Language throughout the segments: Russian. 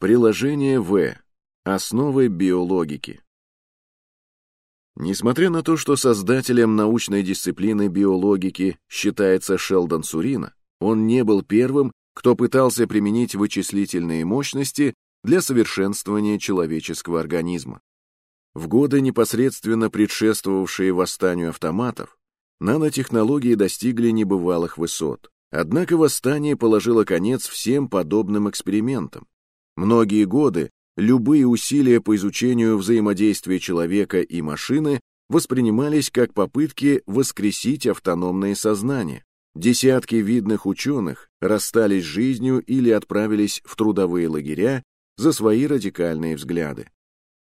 Приложение В. Основы биологики. Несмотря на то, что создателем научной дисциплины биологики считается Шелдон Сурина, он не был первым, кто пытался применить вычислительные мощности для совершенствования человеческого организма. В годы, непосредственно предшествовавшие восстанию автоматов, нанотехнологии достигли небывалых высот. Однако восстание положило конец всем подобным экспериментам. Многие годы любые усилия по изучению взаимодействия человека и машины воспринимались как попытки воскресить автономное сознание. Десятки видных ученых расстались с жизнью или отправились в трудовые лагеря за свои радикальные взгляды.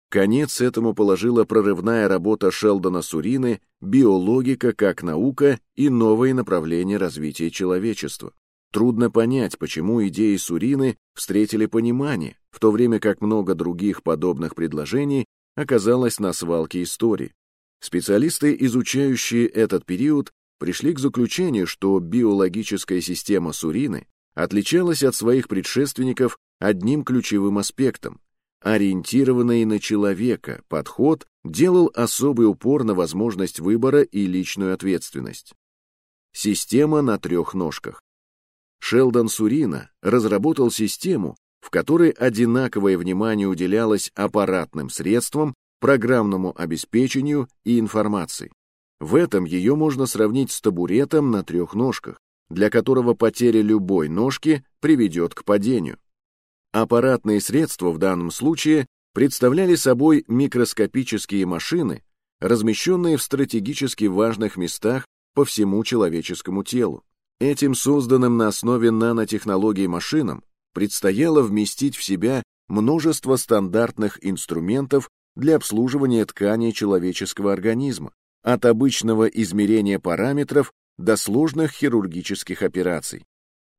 Конец этому положила прорывная работа Шелдона Сурины «Биологика как наука и новые направления развития человечества». Трудно понять, почему идеи Сурины встретили понимание, в то время как много других подобных предложений оказалось на свалке истории. Специалисты, изучающие этот период, пришли к заключению, что биологическая система Сурины отличалась от своих предшественников одним ключевым аспектом Ориентированный на человека подход делал особый упор на возможность выбора и личную ответственность. Система на трех ножках. Шелдон Сурина разработал систему, в которой одинаковое внимание уделялось аппаратным средствам, программному обеспечению и информации. В этом ее можно сравнить с табуретом на трех ножках, для которого потеря любой ножки приведет к падению. Аппаратные средства в данном случае представляли собой микроскопические машины, размещенные в стратегически важных местах по всему человеческому телу. Этим созданным на основе нанотехнологий машинам предстояло вместить в себя множество стандартных инструментов для обслуживания тканей человеческого организма, от обычного измерения параметров до сложных хирургических операций.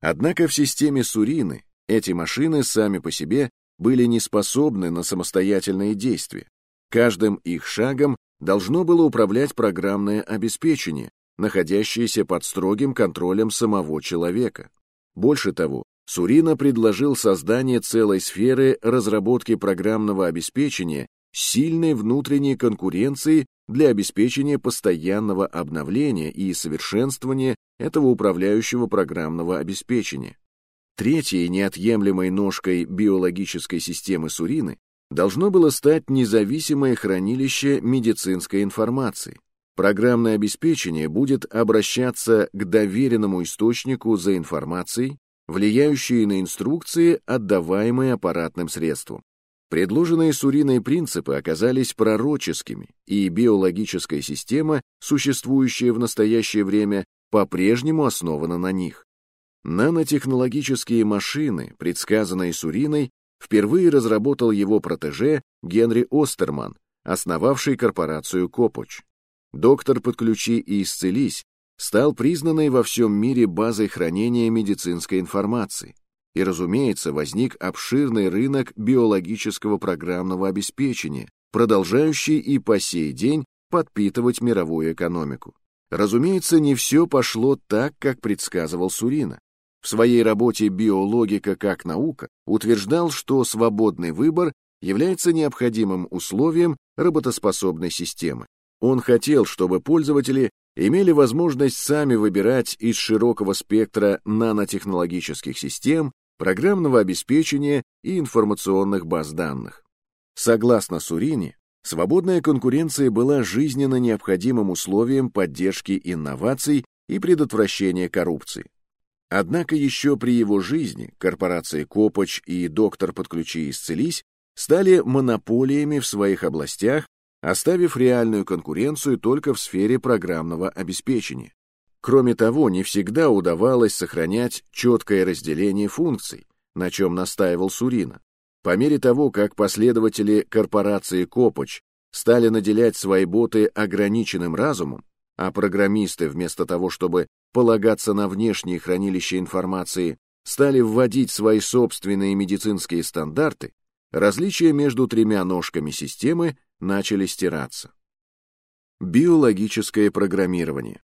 Однако в системе Сурины эти машины сами по себе были не способны на самостоятельные действия. Каждым их шагом должно было управлять программное обеспечение, находящееся под строгим контролем самого человека. Больше того, Сурина предложил создание целой сферы разработки программного обеспечения сильной внутренней конкуренцией для обеспечения постоянного обновления и совершенствования этого управляющего программного обеспечения. Третьей неотъемлемой ножкой биологической системы Сурины должно было стать независимое хранилище медицинской информации. Программное обеспечение будет обращаться к доверенному источнику за информацией, влияющей на инструкции, отдаваемые аппаратным средством. Предложенные Суриной принципы оказались пророческими, и биологическая система, существующая в настоящее время, по-прежнему основана на них. Нанотехнологические машины, предсказанные Суриной, впервые разработал его протеже Генри Остерман, основавший корпорацию Копоч. Доктор «Подключи и исцелись» стал признанной во всем мире базой хранения медицинской информации. И, разумеется, возник обширный рынок биологического программного обеспечения, продолжающий и по сей день подпитывать мировую экономику. Разумеется, не все пошло так, как предсказывал Сурина в своей работе «Биологика как наука» утверждал, что свободный выбор является необходимым условием работоспособной системы. Он хотел, чтобы пользователи имели возможность сами выбирать из широкого спектра нанотехнологических систем, программного обеспечения и информационных баз данных. Согласно Сурини, свободная конкуренция была жизненно необходимым условием поддержки инноваций и предотвращения коррупции. Однако еще при его жизни корпорации Копоч и Доктор Подключи Исцелись стали монополиями в своих областях, оставив реальную конкуренцию только в сфере программного обеспечения. Кроме того, не всегда удавалось сохранять четкое разделение функций, на чем настаивал Сурина. По мере того, как последователи корпорации Копоч стали наделять свои боты ограниченным разумом, а программисты, вместо того, чтобы полагаться на внешние хранилища информации, стали вводить свои собственные медицинские стандарты, различия между тремя ножками системы начали стираться. Биологическое программирование.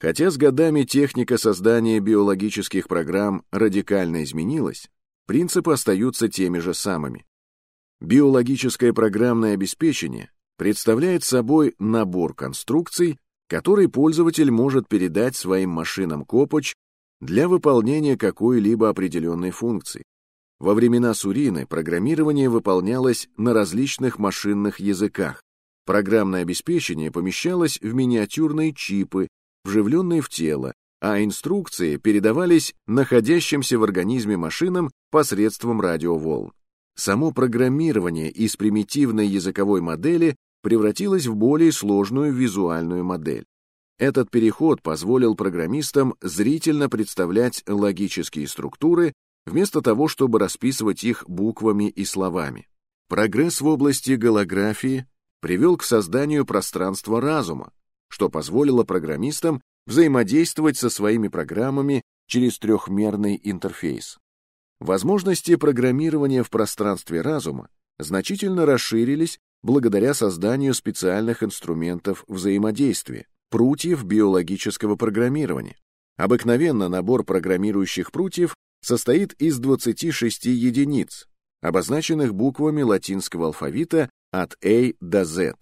Хотя с годами техника создания биологических программ радикально изменилась, принципы остаются теми же самыми. Биологическое программное обеспечение представляет собой набор конструкций, который пользователь может передать своим машинам Копоч для выполнения какой-либо определенной функции. Во времена Сурины программирование выполнялось на различных машинных языках. Программное обеспечение помещалось в миниатюрные чипы, вживленные в тело, а инструкции передавались находящимся в организме машинам посредством радиоволн. Само программирование из примитивной языковой модели превратилось в более сложную визуальную модель. Этот переход позволил программистам зрительно представлять логические структуры вместо того, чтобы расписывать их буквами и словами. Прогресс в области голографии привел к созданию пространства разума, что позволило программистам взаимодействовать со своими программами через трехмерный интерфейс. Возможности программирования в пространстве разума значительно расширились благодаря созданию специальных инструментов взаимодействия, прутьев биологического программирования. Обыкновенно набор программирующих прутьев состоит из 26 единиц, обозначенных буквами латинского алфавита от A до Z.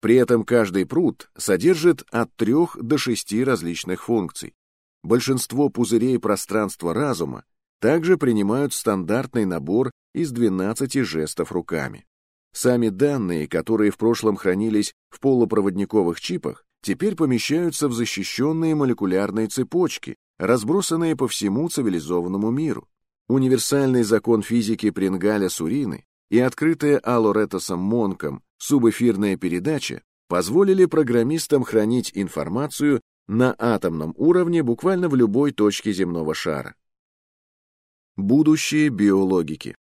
При этом каждый прут содержит от 3 до 6 различных функций. Большинство пузырей пространства разума также принимают стандартный набор из 12 жестов руками. Сами данные, которые в прошлом хранились в полупроводниковых чипах, теперь помещаются в защищенные молекулярные цепочки, разбросанные по всему цивилизованному миру. Универсальный закон физики Прингаля-Сурины и открытая Алоретосом Монком субэфирная передача позволили программистам хранить информацию на атомном уровне буквально в любой точке земного шара. Будущее биологики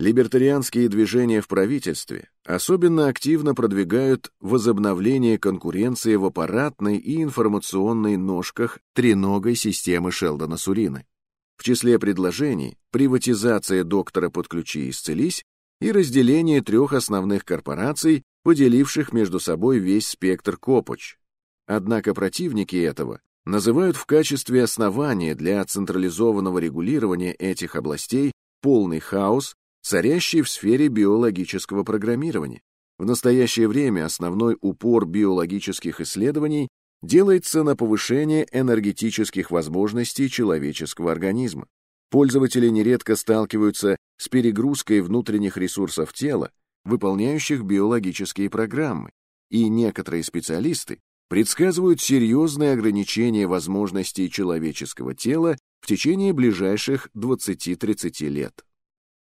Либертарианские движения в правительстве особенно активно продвигают возобновление конкуренции в аппаратной и информационной ножках треногой системы Шелдона-Сурины. В числе предложений приватизация доктора «Подключи и исцелись» и разделение трех основных корпораций, поделивших между собой весь спектр Копоч. Однако противники этого называют в качестве основания для централизованного регулирования этих областей полный хаос царящий в сфере биологического программирования. В настоящее время основной упор биологических исследований делается на повышение энергетических возможностей человеческого организма. Пользователи нередко сталкиваются с перегрузкой внутренних ресурсов тела, выполняющих биологические программы, и некоторые специалисты предсказывают серьезные ограничения возможностей человеческого тела в течение ближайших 20-30 лет.